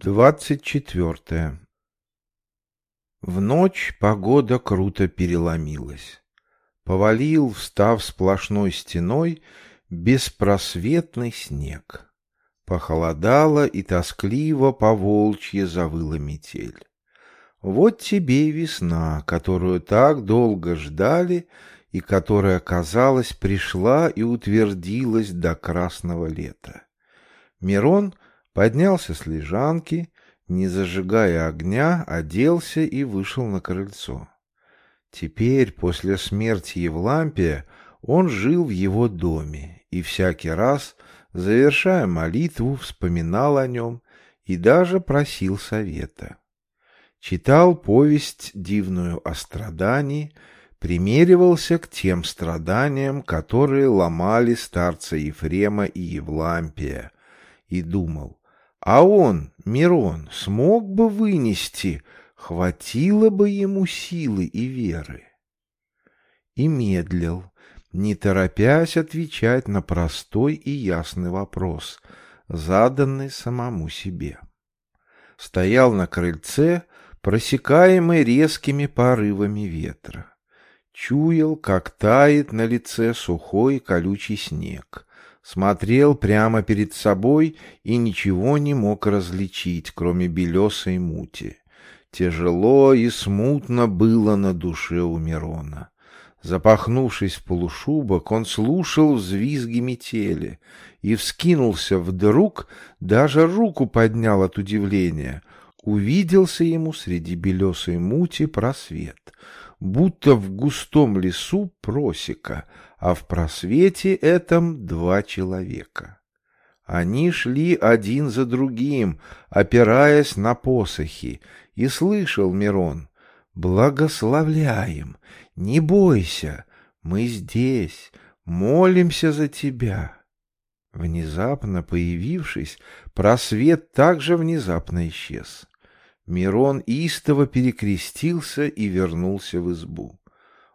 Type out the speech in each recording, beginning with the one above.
Двадцать четвертое. В ночь погода круто переломилась. Повалил, встав сплошной стеной, беспросветный снег. Похолодало и тоскливо по волчье завыла метель. Вот тебе и весна, которую так долго ждали и которая, казалось, пришла и утвердилась до красного лета. Мирон — Поднялся с лежанки, не зажигая огня, оделся и вышел на крыльцо. Теперь, после смерти Евлампия, он жил в его доме и всякий раз, завершая молитву, вспоминал о нем и даже просил совета. Читал повесть дивную о страдании, примеривался к тем страданиям, которые ломали старца Ефрема и Евлампия, и думал, а он, Мирон, смог бы вынести, хватило бы ему силы и веры. И медлил, не торопясь отвечать на простой и ясный вопрос, заданный самому себе. Стоял на крыльце, просекаемый резкими порывами ветра. Чуял, как тает на лице сухой колючий снег, смотрел прямо перед собой и ничего не мог различить, кроме белесой мути. Тяжело и смутно было на душе у Мирона. Запахнувшись в полушубок, он слушал взвизги метели и вскинулся вдруг, даже руку поднял от удивления. Увиделся ему среди белесой мути просвет, будто в густом лесу просека — а в просвете этом два человека. Они шли один за другим, опираясь на посохи, и слышал Мирон, «Благословляем, не бойся, мы здесь, молимся за тебя». Внезапно появившись, просвет также внезапно исчез. Мирон истово перекрестился и вернулся в избу.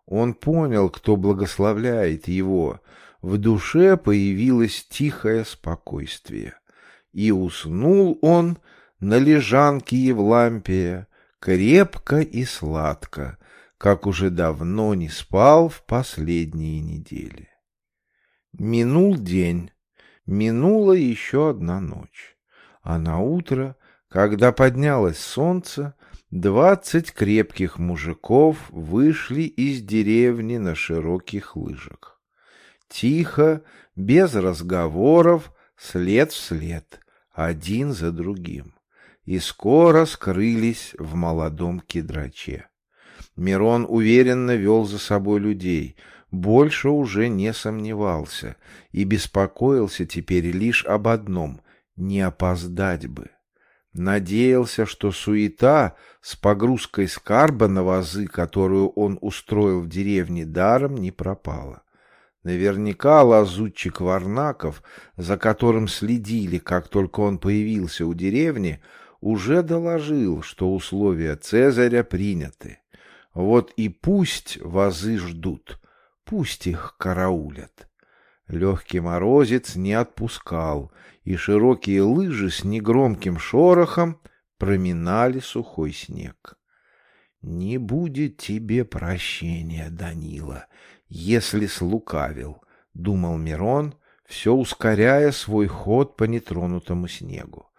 Он понял, кто благословляет его. В душе появилось тихое спокойствие. И уснул он на лежанке Евлампия, крепко и сладко, как уже давно не спал в последние недели. Минул день, минула еще одна ночь, а на утро, когда поднялось солнце, Двадцать крепких мужиков вышли из деревни на широких лыжах. Тихо, без разговоров, след в след, один за другим. И скоро скрылись в молодом кедраче. Мирон уверенно вел за собой людей, больше уже не сомневался и беспокоился теперь лишь об одном — не опоздать бы. Надеялся, что суета с погрузкой скарба на вазы, которую он устроил в деревне, даром не пропала. Наверняка лазутчик Варнаков, за которым следили, как только он появился у деревни, уже доложил, что условия Цезаря приняты. Вот и пусть вазы ждут, пусть их караулят. Легкий морозец не отпускал, и широкие лыжи с негромким шорохом проминали сухой снег. «Не будет тебе прощения, Данила, если слукавил», — думал Мирон, все ускоряя свой ход по нетронутому снегу.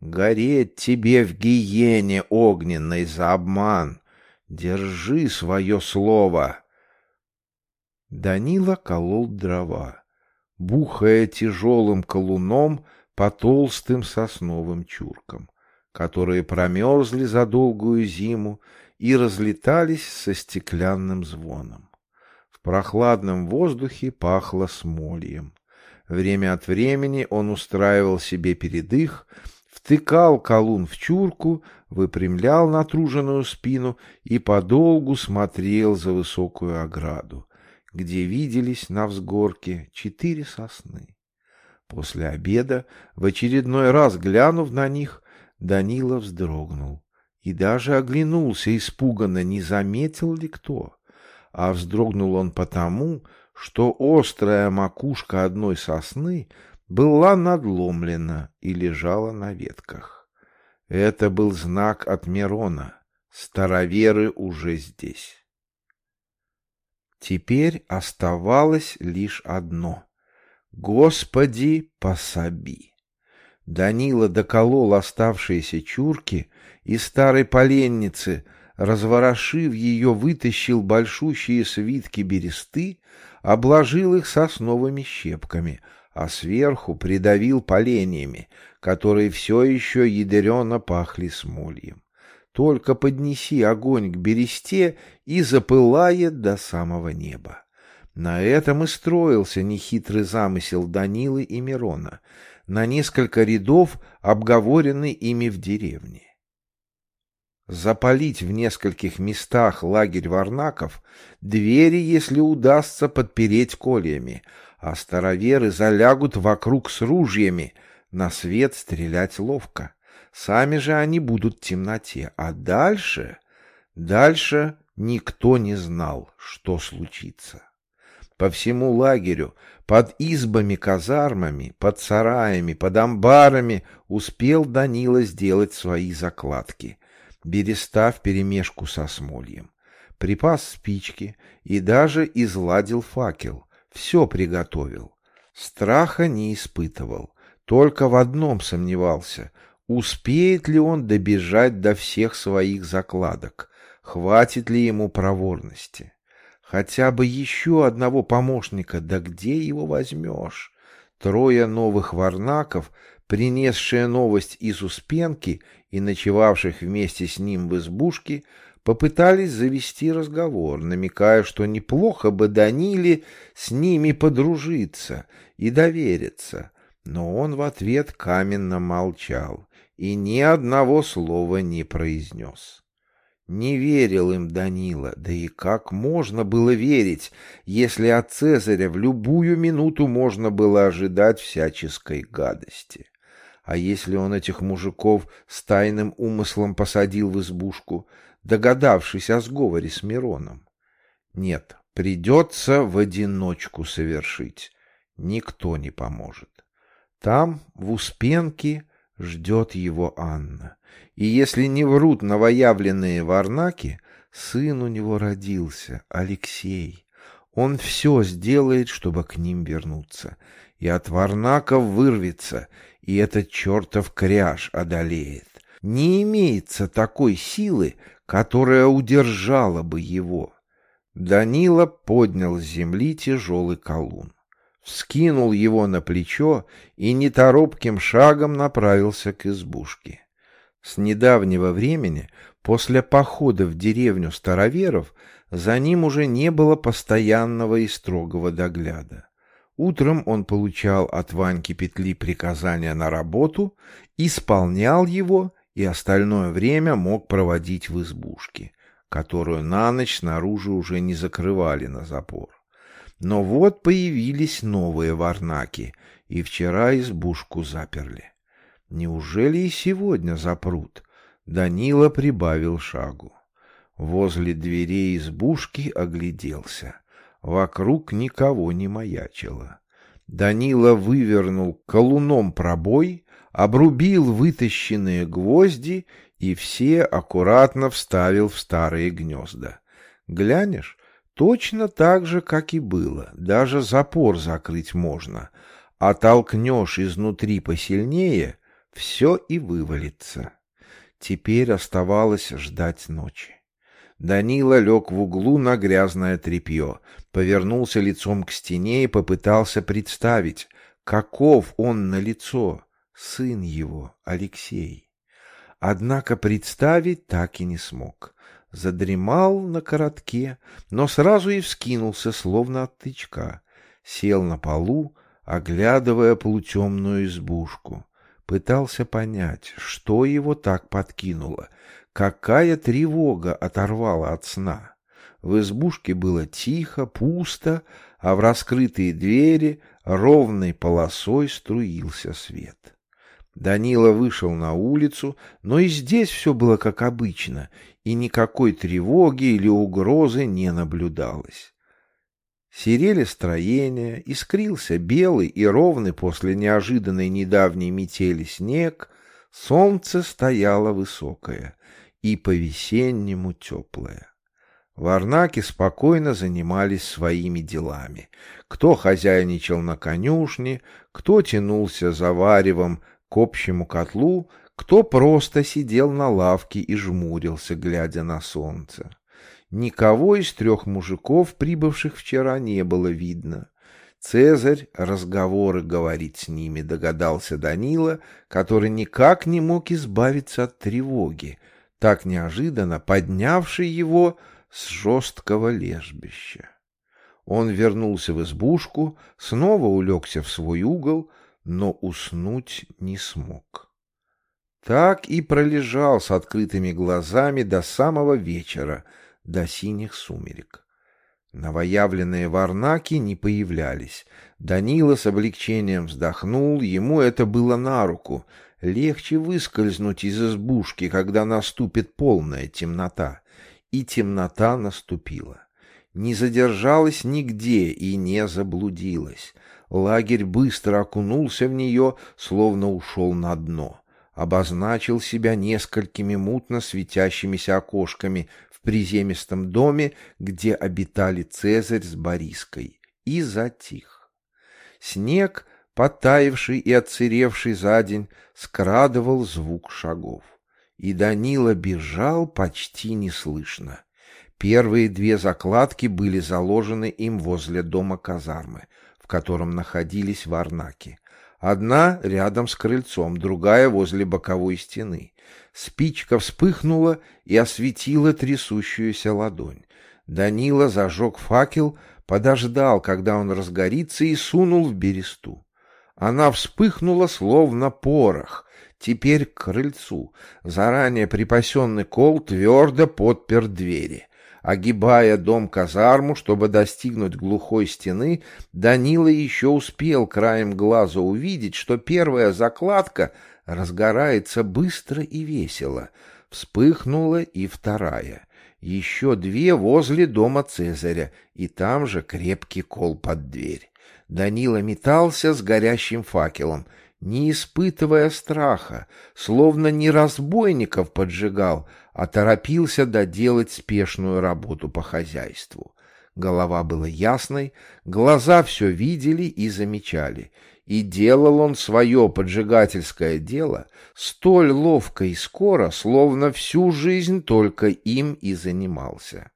«Гореть тебе в гиене огненной за обман! Держи свое слово!» Данила колол дрова бухая тяжелым колуном по толстым сосновым чуркам, которые промерзли за долгую зиму и разлетались со стеклянным звоном. В прохладном воздухе пахло смольем. Время от времени он устраивал себе передых, втыкал колун в чурку, выпрямлял натруженную спину и подолгу смотрел за высокую ограду, где виделись на взгорке четыре сосны. После обеда, в очередной раз глянув на них, Данила вздрогнул и даже оглянулся испуганно, не заметил ли кто. А вздрогнул он потому, что острая макушка одной сосны была надломлена и лежала на ветках. Это был знак от Мирона. Староверы уже здесь. Теперь оставалось лишь одно. Господи, пособи! Данила доколол оставшиеся чурки и старой поленницы, разворошив ее, вытащил большущие свитки бересты, обложил их сосновыми щепками, а сверху придавил поленьями, которые все еще ядерено пахли смольем. Только поднеси огонь к бересте и запылает до самого неба. На этом и строился нехитрый замысел Данилы и Мирона, на несколько рядов, обговоренный ими в деревне. Запалить в нескольких местах лагерь варнаков, двери, если удастся, подпереть кольями, а староверы залягут вокруг с ружьями, на свет стрелять ловко. Сами же они будут в темноте. А дальше... Дальше никто не знал, что случится. По всему лагерю, под избами-казармами, под сараями, под амбарами успел Данила сделать свои закладки. Береста вперемешку со смольем. Припас спички и даже изладил факел. Все приготовил. Страха не испытывал. Только в одном сомневался. Успеет ли он добежать до всех своих закладок? Хватит ли ему проворности? Хотя бы еще одного помощника, да где его возьмешь? Трое новых варнаков, принесшие новость из Успенки и ночевавших вместе с ним в избушке, попытались завести разговор, намекая, что неплохо бы Даниле с ними подружиться и довериться, но он в ответ каменно молчал и ни одного слова не произнес. Не верил им Данила, да и как можно было верить, если от Цезаря в любую минуту можно было ожидать всяческой гадости? А если он этих мужиков с тайным умыслом посадил в избушку, догадавшись о сговоре с Мироном? Нет, придется в одиночку совершить. Никто не поможет. Там, в Успенке, ждет его Анна. И если не врут новоявленные варнаки, сын у него родился, Алексей. Он все сделает, чтобы к ним вернуться. И от варнаков вырвется, и этот чертов кряж одолеет. Не имеется такой силы, которая удержала бы его. Данила поднял с земли тяжелый колун вскинул его на плечо и неторопким шагом направился к избушке. С недавнего времени, после похода в деревню староверов, за ним уже не было постоянного и строгого догляда. Утром он получал от Ваньки Петли приказания на работу, исполнял его и остальное время мог проводить в избушке, которую на ночь снаружи уже не закрывали на запор. Но вот появились новые варнаки, и вчера избушку заперли. Неужели и сегодня запрут? Данила прибавил шагу. Возле дверей избушки огляделся. Вокруг никого не маячило. Данила вывернул колуном пробой, обрубил вытащенные гвозди и все аккуратно вставил в старые гнезда. Глянешь, Точно так же, как и было. Даже запор закрыть можно. А толкнешь изнутри посильнее, все и вывалится. Теперь оставалось ждать ночи. Данила лег в углу на грязное тряпье, повернулся лицом к стене и попытался представить, каков он на лицо, сын его, Алексей. Однако представить так и не смог задремал на коротке, но сразу и вскинулся, словно от тычка, сел на полу, оглядывая полутемную избушку, пытался понять, что его так подкинуло, какая тревога оторвала от сна. В избушке было тихо, пусто, а в раскрытые двери ровной полосой струился свет. Данила вышел на улицу, но и здесь все было как обычно, и никакой тревоги или угрозы не наблюдалось. Серели строения, искрился белый и ровный после неожиданной недавней метели снег, Солнце стояло высокое и по-весеннему теплое. Варнаки спокойно занимались своими делами. Кто хозяйничал на конюшне, кто тянулся за варевом к общему котлу, кто просто сидел на лавке и жмурился, глядя на солнце. Никого из трех мужиков, прибывших вчера, не было видно. Цезарь разговоры говорить с ними, догадался Данила, который никак не мог избавиться от тревоги, так неожиданно поднявший его с жесткого лежбища. Он вернулся в избушку, снова улегся в свой угол, но уснуть не смог. Так и пролежал с открытыми глазами до самого вечера, до синих сумерек. Новоявленные варнаки не появлялись. Данила с облегчением вздохнул, ему это было на руку. Легче выскользнуть из избушки, когда наступит полная темнота. И темнота наступила. Не задержалась нигде и не заблудилась. Лагерь быстро окунулся в нее, словно ушел на дно. Обозначил себя несколькими мутно светящимися окошками в приземистом доме, где обитали Цезарь с Бориской, и затих. Снег, потаивший и отсыревший за день, скрадывал звук шагов и Данила бежал почти неслышно. Первые две закладки были заложены им возле дома казармы, в котором находились варнаки. Одна рядом с крыльцом, другая возле боковой стены. Спичка вспыхнула и осветила трясущуюся ладонь. Данила зажег факел, подождал, когда он разгорится, и сунул в бересту. Она вспыхнула, словно порох, Теперь к крыльцу. Заранее припасенный кол твердо подпер двери. Огибая дом-казарму, чтобы достигнуть глухой стены, Данила еще успел краем глаза увидеть, что первая закладка разгорается быстро и весело. Вспыхнула и вторая. Еще две возле дома Цезаря, и там же крепкий кол под дверь. Данила метался с горящим факелом — не испытывая страха, словно не разбойников поджигал, а торопился доделать спешную работу по хозяйству. Голова была ясной, глаза все видели и замечали, и делал он свое поджигательское дело столь ловко и скоро, словно всю жизнь только им и занимался.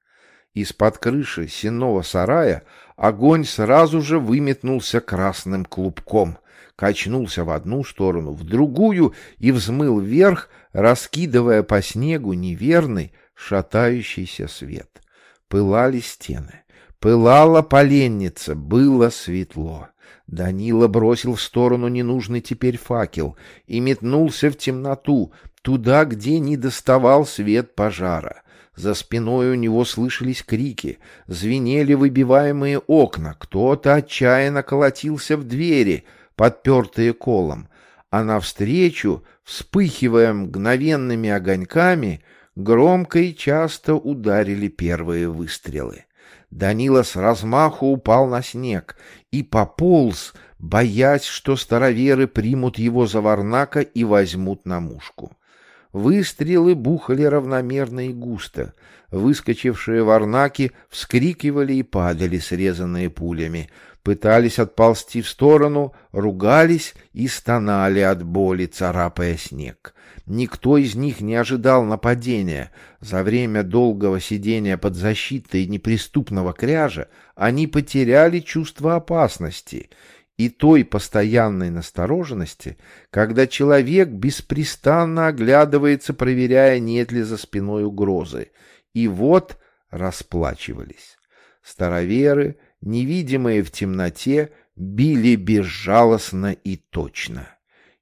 Из-под крыши сенного сарая огонь сразу же выметнулся красным клубком — качнулся в одну сторону, в другую и взмыл вверх, раскидывая по снегу неверный, шатающийся свет. Пылали стены. Пылала поленница, было светло. Данила бросил в сторону ненужный теперь факел и метнулся в темноту, туда, где не доставал свет пожара. За спиной у него слышались крики, звенели выбиваемые окна, кто-то отчаянно колотился в двери — подпертые колом, а навстречу, вспыхивая мгновенными огоньками, громко и часто ударили первые выстрелы. Данила с размаху упал на снег и пополз, боясь, что староверы примут его за варнака и возьмут на мушку. Выстрелы бухали равномерно и густо. Выскочившие варнаки вскрикивали и падали, срезанные пулями пытались отползти в сторону, ругались и стонали от боли, царапая снег. Никто из них не ожидал нападения. За время долгого сидения под защитой неприступного кряжа они потеряли чувство опасности и той постоянной настороженности, когда человек беспрестанно оглядывается, проверяя, нет ли за спиной угрозы. И вот расплачивались. Староверы, невидимые в темноте, били безжалостно и точно.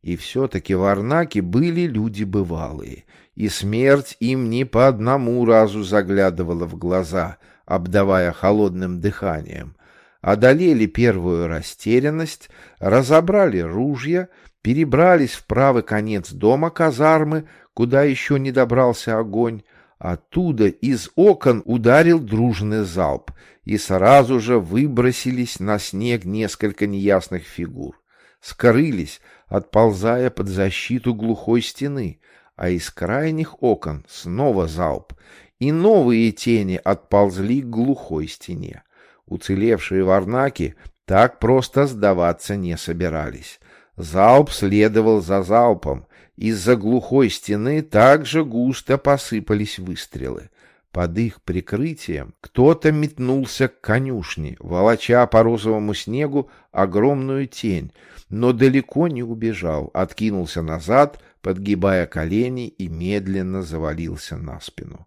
И все-таки варнаки были люди бывалые, и смерть им не по одному разу заглядывала в глаза, обдавая холодным дыханием. Одолели первую растерянность, разобрали ружья, перебрались в правый конец дома казармы, куда еще не добрался огонь, Оттуда из окон ударил дружный залп, и сразу же выбросились на снег несколько неясных фигур. скрылись, отползая под защиту глухой стены, а из крайних окон снова залп, и новые тени отползли к глухой стене. Уцелевшие варнаки так просто сдаваться не собирались. Залп следовал за залпом. Из-за глухой стены также густо посыпались выстрелы. Под их прикрытием кто-то метнулся к конюшне, волоча по розовому снегу огромную тень, но далеко не убежал, откинулся назад, подгибая колени и медленно завалился на спину.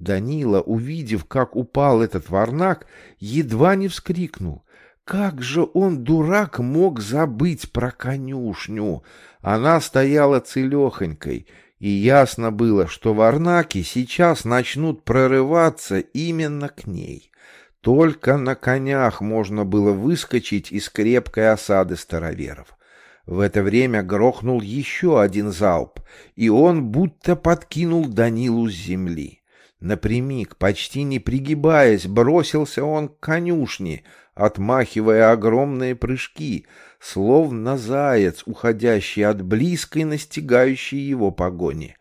Данила, увидев, как упал этот варнак, едва не вскрикнул. Как же он, дурак, мог забыть про конюшню? Она стояла целехонькой, и ясно было, что варнаки сейчас начнут прорываться именно к ней. Только на конях можно было выскочить из крепкой осады староверов. В это время грохнул еще один залп, и он будто подкинул Данилу с земли. Напрямик, почти не пригибаясь, бросился он к конюшне, отмахивая огромные прыжки, словно заяц, уходящий от близкой настигающей его погони.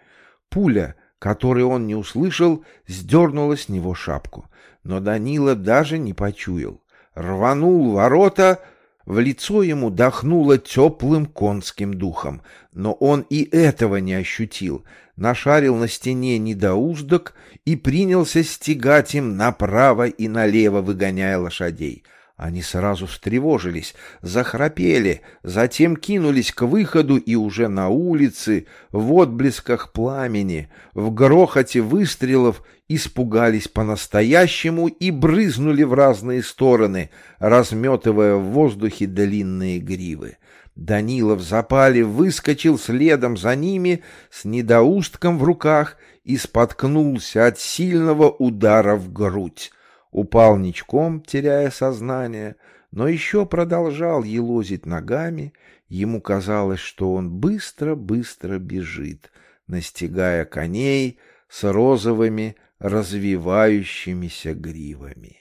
Пуля, которой он не услышал, сдернула с него шапку, но Данила даже не почуял. Рванул ворота, в лицо ему дохнуло теплым конским духом, но он и этого не ощутил, нашарил на стене недоуздок и принялся стегать им направо и налево, выгоняя лошадей — они сразу встревожились, захрапели, затем кинулись к выходу и уже на улице, в отблесках пламени, в грохоте выстрелов испугались по-настоящему и брызнули в разные стороны, разметывая в воздухе длинные гривы. Данилов в запале выскочил следом за ними с недоустком в руках и споткнулся от сильного удара в грудь упал ничком, теряя сознание, но еще продолжал елозить ногами, ему казалось, что он быстро-быстро бежит, настигая коней с розовыми развивающимися гривами.